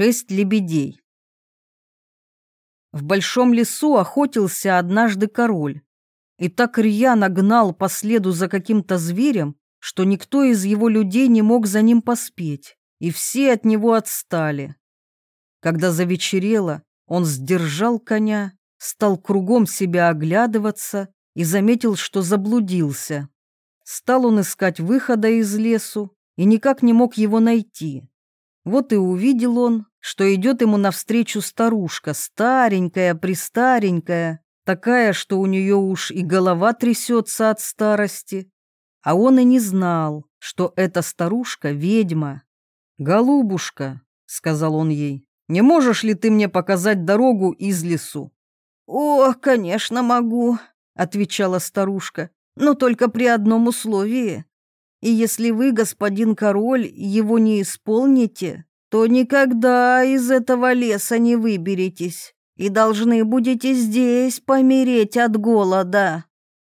Шесть лебедей. В большом лесу охотился однажды король. И так рьяно гнал по следу за каким-то зверем, что никто из его людей не мог за ним поспеть, и все от него отстали. Когда завечерело, он сдержал коня, стал кругом себя оглядываться и заметил, что заблудился. Стал он искать выхода из лесу и никак не мог его найти. Вот и увидел он, что идет ему навстречу старушка, старенькая-престаренькая, такая, что у нее уж и голова трясется от старости. А он и не знал, что эта старушка — ведьма. «Голубушка», — сказал он ей, — «не можешь ли ты мне показать дорогу из лесу?» «О, конечно, могу», — отвечала старушка, — «но только при одном условии. И если вы, господин король, его не исполните, то никогда из этого леса не выберетесь и должны будете здесь помереть от голода».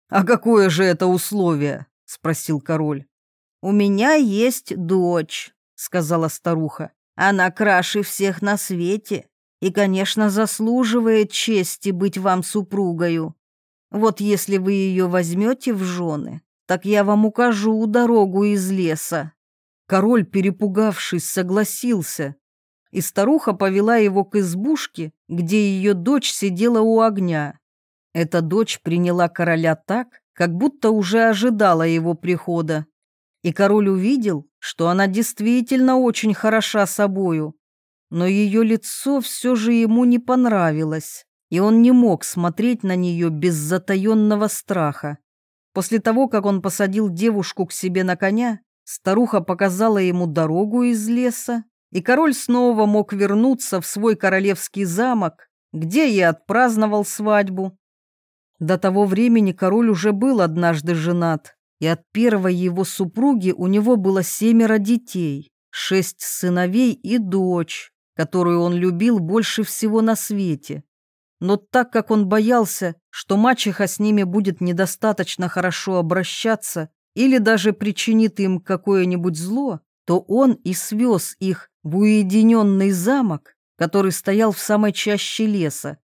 «А какое же это условие?» — спросил король. «У меня есть дочь», — сказала старуха. «Она краше всех на свете и, конечно, заслуживает чести быть вам супругою. Вот если вы ее возьмете в жены, так я вам укажу дорогу из леса». Король, перепугавшись, согласился, и старуха повела его к избушке, где ее дочь сидела у огня. Эта дочь приняла короля так, как будто уже ожидала его прихода. И король увидел, что она действительно очень хороша собою, но ее лицо все же ему не понравилось, и он не мог смотреть на нее без затаенного страха. После того, как он посадил девушку к себе на коня, старуха показала ему дорогу из леса, и король снова мог вернуться в свой королевский замок, где и отпраздновал свадьбу. До того времени король уже был однажды женат, и от первой его супруги у него было семеро детей, шесть сыновей и дочь, которую он любил больше всего на свете. Но так как он боялся, что мачеха с ними будет недостаточно хорошо обращаться или даже причинит им какое-нибудь зло, то он и свез их в уединенный замок, который стоял в самой чаще леса.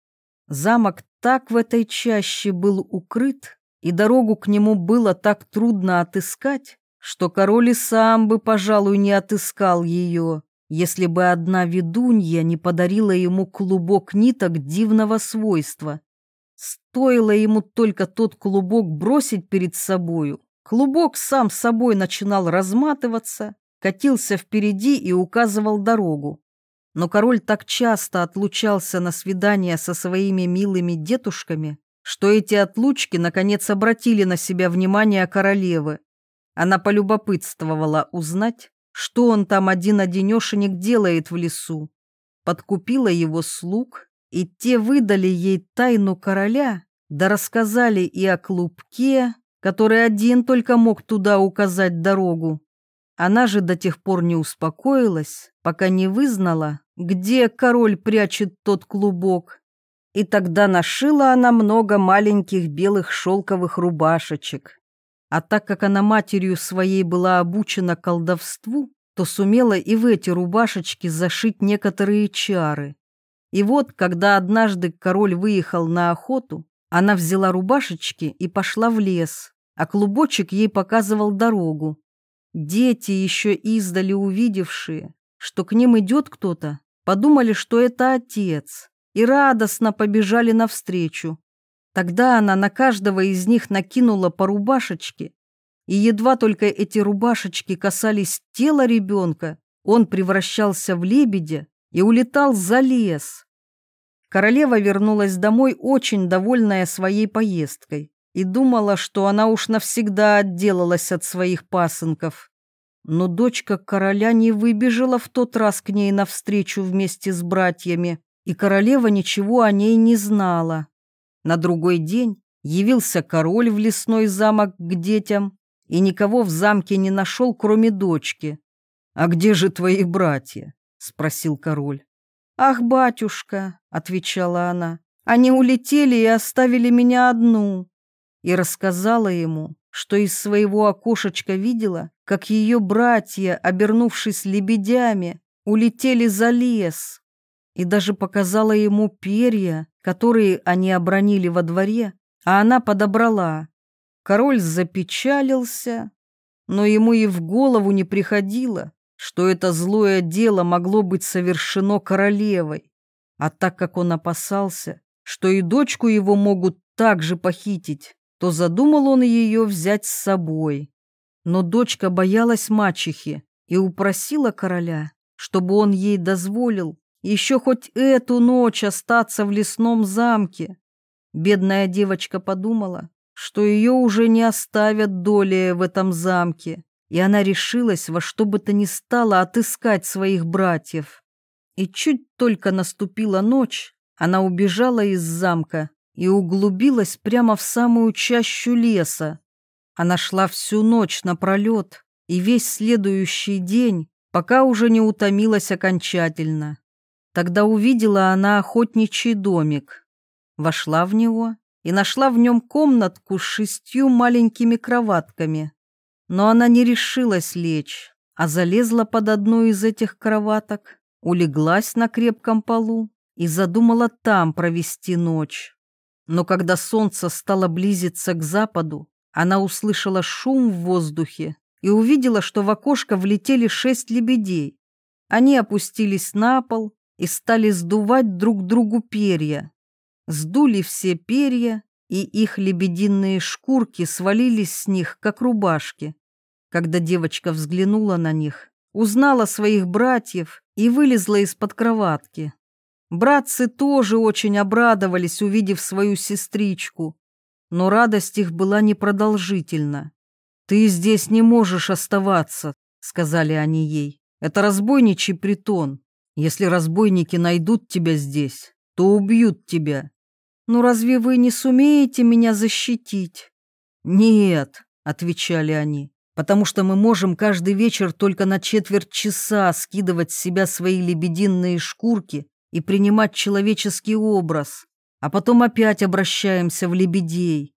Замок так в этой чаще был укрыт, и дорогу к нему было так трудно отыскать, что король и сам бы, пожалуй, не отыскал ее если бы одна ведунья не подарила ему клубок ниток дивного свойства. Стоило ему только тот клубок бросить перед собою, клубок сам собой начинал разматываться, катился впереди и указывал дорогу. Но король так часто отлучался на свидания со своими милыми детушками, что эти отлучки наконец обратили на себя внимание королевы. Она полюбопытствовала узнать, что он там один-одинешенек делает в лесу. Подкупила его слуг, и те выдали ей тайну короля, да рассказали и о клубке, который один только мог туда указать дорогу. Она же до тех пор не успокоилась, пока не вызнала, где король прячет тот клубок. И тогда нашила она много маленьких белых шелковых рубашечек, а так как она матерью своей была обучена колдовству, то сумела и в эти рубашечки зашить некоторые чары. И вот, когда однажды король выехал на охоту, она взяла рубашечки и пошла в лес, а клубочек ей показывал дорогу. Дети, еще издали увидевшие, что к ним идет кто-то, подумали, что это отец, и радостно побежали навстречу. Тогда она на каждого из них накинула по рубашечке, и едва только эти рубашечки касались тела ребенка, он превращался в лебедя и улетал за лес. Королева вернулась домой очень довольная своей поездкой и думала, что она уж навсегда отделалась от своих пасынков. Но дочка короля не выбежала в тот раз к ней навстречу вместе с братьями, и королева ничего о ней не знала. На другой день явился король в лесной замок к детям и никого в замке не нашел, кроме дочки. «А где же твои братья?» — спросил король. «Ах, батюшка!» — отвечала она. «Они улетели и оставили меня одну». И рассказала ему, что из своего окошечка видела, как ее братья, обернувшись лебедями, улетели за лес и даже показала ему перья, которые они обронили во дворе, а она подобрала. Король запечалился, но ему и в голову не приходило, что это злое дело могло быть совершено королевой. А так как он опасался, что и дочку его могут также похитить, то задумал он ее взять с собой. Но дочка боялась мачехи и упросила короля, чтобы он ей дозволил еще хоть эту ночь остаться в лесном замке. Бедная девочка подумала, что ее уже не оставят доли в этом замке, и она решилась во что бы то ни стало отыскать своих братьев. И чуть только наступила ночь, она убежала из замка и углубилась прямо в самую чащу леса. Она шла всю ночь напролет и весь следующий день, пока уже не утомилась окончательно. Тогда увидела она охотничий домик, вошла в него и нашла в нем комнатку с шестью маленькими кроватками. Но она не решилась лечь, а залезла под одну из этих кроваток, улеглась на крепком полу и задумала там провести ночь. Но когда солнце стало близиться к западу, она услышала шум в воздухе и увидела, что в окошко влетели шесть лебедей. Они опустились на пол и стали сдувать друг другу перья. Сдули все перья, и их лебединые шкурки свалились с них, как рубашки. Когда девочка взглянула на них, узнала своих братьев и вылезла из-под кроватки. Братцы тоже очень обрадовались, увидев свою сестричку, но радость их была непродолжительна. «Ты здесь не можешь оставаться», — сказали они ей. «Это разбойничий притон. Если разбойники найдут тебя здесь, то убьют тебя. «Ну разве вы не сумеете меня защитить?» «Нет», — отвечали они, «потому что мы можем каждый вечер только на четверть часа скидывать с себя свои лебединые шкурки и принимать человеческий образ, а потом опять обращаемся в лебедей».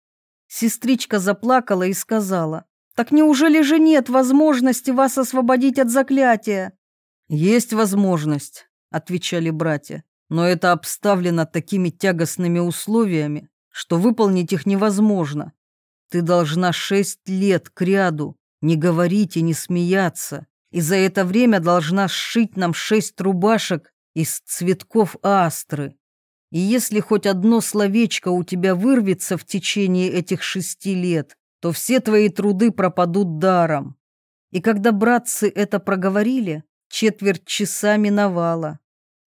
Сестричка заплакала и сказала, «Так неужели же нет возможности вас освободить от заклятия?» «Есть возможность», — отвечали братья но это обставлено такими тягостными условиями, что выполнить их невозможно. Ты должна шесть лет к ряду не говорить и не смеяться, и за это время должна сшить нам шесть рубашек из цветков астры. И если хоть одно словечко у тебя вырвется в течение этих шести лет, то все твои труды пропадут даром. И когда братцы это проговорили, четверть часа миновала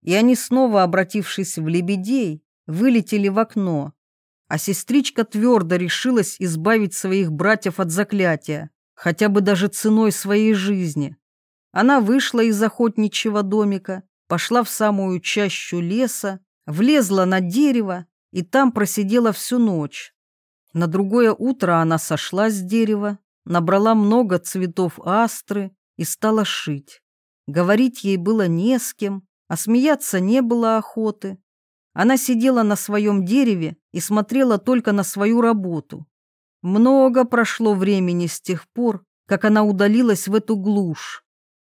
и они снова, обратившись в лебедей, вылетели в окно. А сестричка твердо решилась избавить своих братьев от заклятия, хотя бы даже ценой своей жизни. Она вышла из охотничьего домика, пошла в самую чащу леса, влезла на дерево и там просидела всю ночь. На другое утро она сошла с дерева, набрала много цветов астры и стала шить. Говорить ей было не с кем, а смеяться не было охоты. Она сидела на своем дереве и смотрела только на свою работу. Много прошло времени с тех пор, как она удалилась в эту глушь.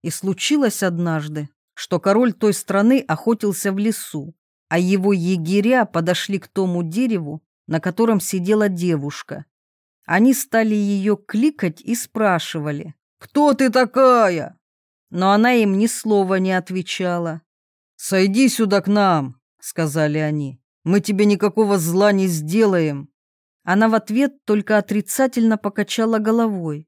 И случилось однажды, что король той страны охотился в лесу, а его егеря подошли к тому дереву, на котором сидела девушка. Они стали ее кликать и спрашивали, «Кто ты такая?» Но она им ни слова не отвечала. «Сойди сюда к нам», — сказали они. «Мы тебе никакого зла не сделаем». Она в ответ только отрицательно покачала головой.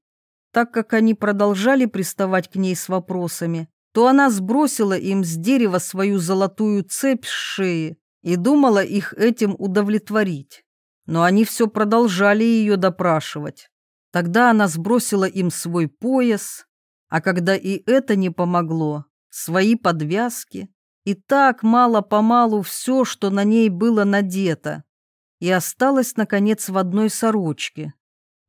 Так как они продолжали приставать к ней с вопросами, то она сбросила им с дерева свою золотую цепь с шеи и думала их этим удовлетворить. Но они все продолжали ее допрашивать. Тогда она сбросила им свой пояс, а когда и это не помогло, свои подвязки, и так мало-помалу все, что на ней было надето, и осталось, наконец, в одной сорочке.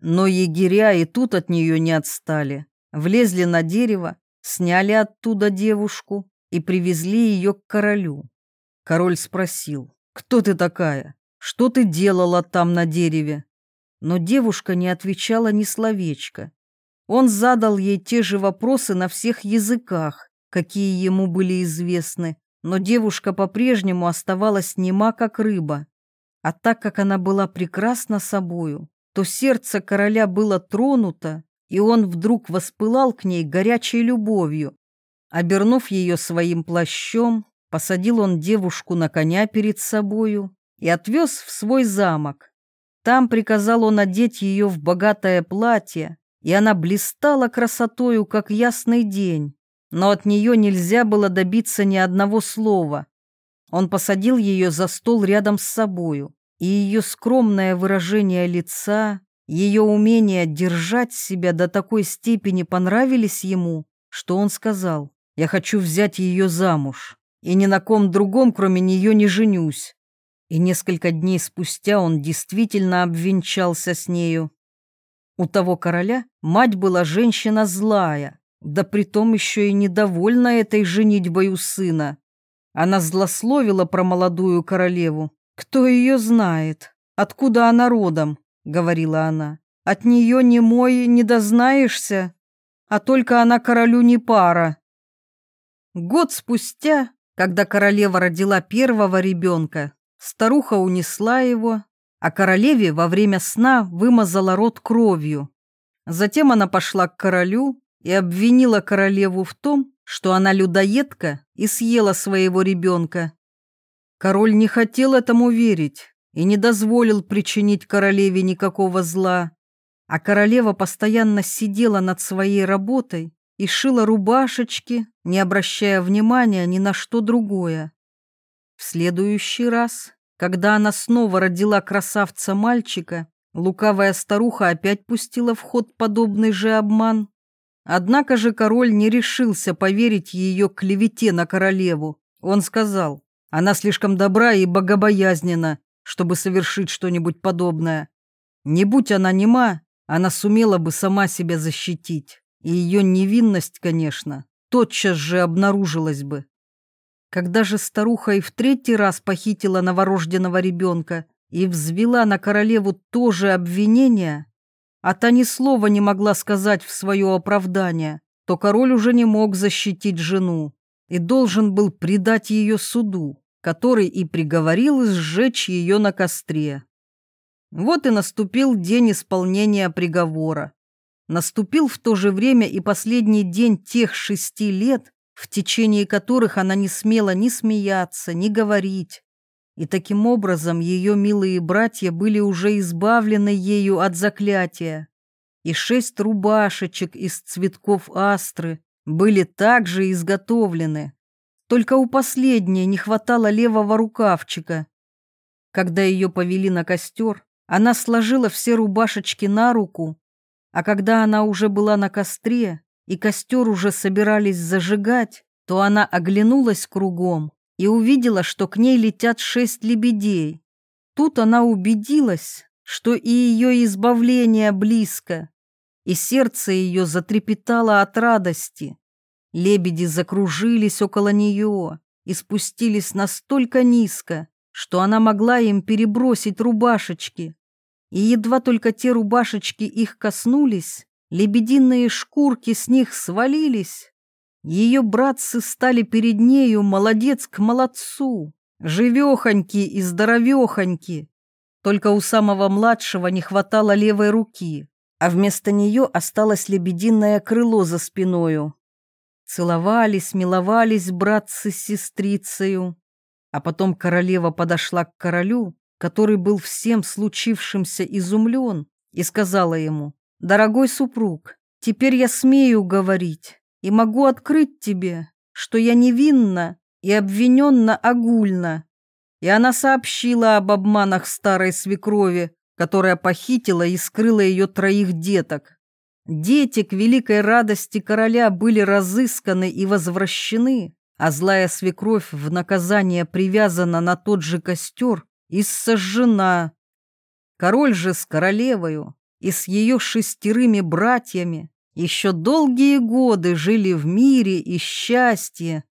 Но егеря и тут от нее не отстали, влезли на дерево, сняли оттуда девушку и привезли ее к королю. Король спросил, «Кто ты такая? Что ты делала там на дереве?» Но девушка не отвечала ни словечка. Он задал ей те же вопросы на всех языках, какие ему были известны, но девушка по-прежнему оставалась нема, как рыба. А так как она была прекрасна собою, то сердце короля было тронуто, и он вдруг воспылал к ней горячей любовью. Обернув ее своим плащом, посадил он девушку на коня перед собою и отвез в свой замок. Там приказал он одеть ее в богатое платье, и она блистала красотою, как ясный день, но от нее нельзя было добиться ни одного слова. Он посадил ее за стол рядом с собою, и ее скромное выражение лица, ее умение держать себя до такой степени понравились ему, что он сказал, «Я хочу взять ее замуж, и ни на ком другом, кроме нее, не женюсь». И несколько дней спустя он действительно обвенчался с нею. У того короля мать была женщина злая, да притом еще и недовольна этой женитьбой у сына. Она злословила про молодую королеву. «Кто ее знает? Откуда она родом?» — говорила она. «От нее не мой не дознаешься, а только она королю не пара». Год спустя, когда королева родила первого ребенка, старуха унесла его а королеве во время сна вымазала рот кровью. Затем она пошла к королю и обвинила королеву в том, что она людоедка и съела своего ребенка. Король не хотел этому верить и не дозволил причинить королеве никакого зла, а королева постоянно сидела над своей работой и шила рубашечки, не обращая внимания ни на что другое. В следующий раз когда она снова родила красавца-мальчика, лукавая старуха опять пустила в ход подобный же обман. Однако же король не решился поверить ее клевете на королеву. Он сказал, она слишком добра и богобоязнена, чтобы совершить что-нибудь подобное. Не будь она нема, она сумела бы сама себя защитить, и ее невинность, конечно, тотчас же обнаружилась бы. Когда же старуха и в третий раз похитила новорожденного ребенка и взвела на королеву тоже обвинение, а та ни слова не могла сказать в свое оправдание, то король уже не мог защитить жену и должен был предать ее суду, который и приговорил сжечь ее на костре. Вот и наступил день исполнения приговора. Наступил в то же время и последний день тех шести лет, в течение которых она не смела ни смеяться, ни говорить. И таким образом ее милые братья были уже избавлены ею от заклятия. И шесть рубашечек из цветков астры были также изготовлены. Только у последней не хватало левого рукавчика. Когда ее повели на костер, она сложила все рубашечки на руку, а когда она уже была на костре, и костер уже собирались зажигать, то она оглянулась кругом и увидела, что к ней летят шесть лебедей. Тут она убедилась, что и ее избавление близко, и сердце ее затрепетало от радости. Лебеди закружились около нее и спустились настолько низко, что она могла им перебросить рубашечки. И едва только те рубашечки их коснулись, Лебединые шкурки с них свалились. Ее братцы стали перед нею молодец к молодцу, живехоньки и здоровехоньки. Только у самого младшего не хватало левой руки, а вместо нее осталось лебединое крыло за спиною. Целовались, миловались братцы с сестрицею. А потом королева подошла к королю, который был всем случившимся изумлен, и сказала ему, Дорогой супруг, теперь я смею говорить и могу открыть тебе, что я невинна и обвиненна огульно. И она сообщила об обманах старой свекрови, которая похитила и скрыла ее троих деток. Дети к великой радости короля были разысканы и возвращены, а злая свекровь в наказание привязана на тот же костер и сожжена. Король же с королевою и с ее шестерыми братьями еще долгие годы жили в мире и счастье.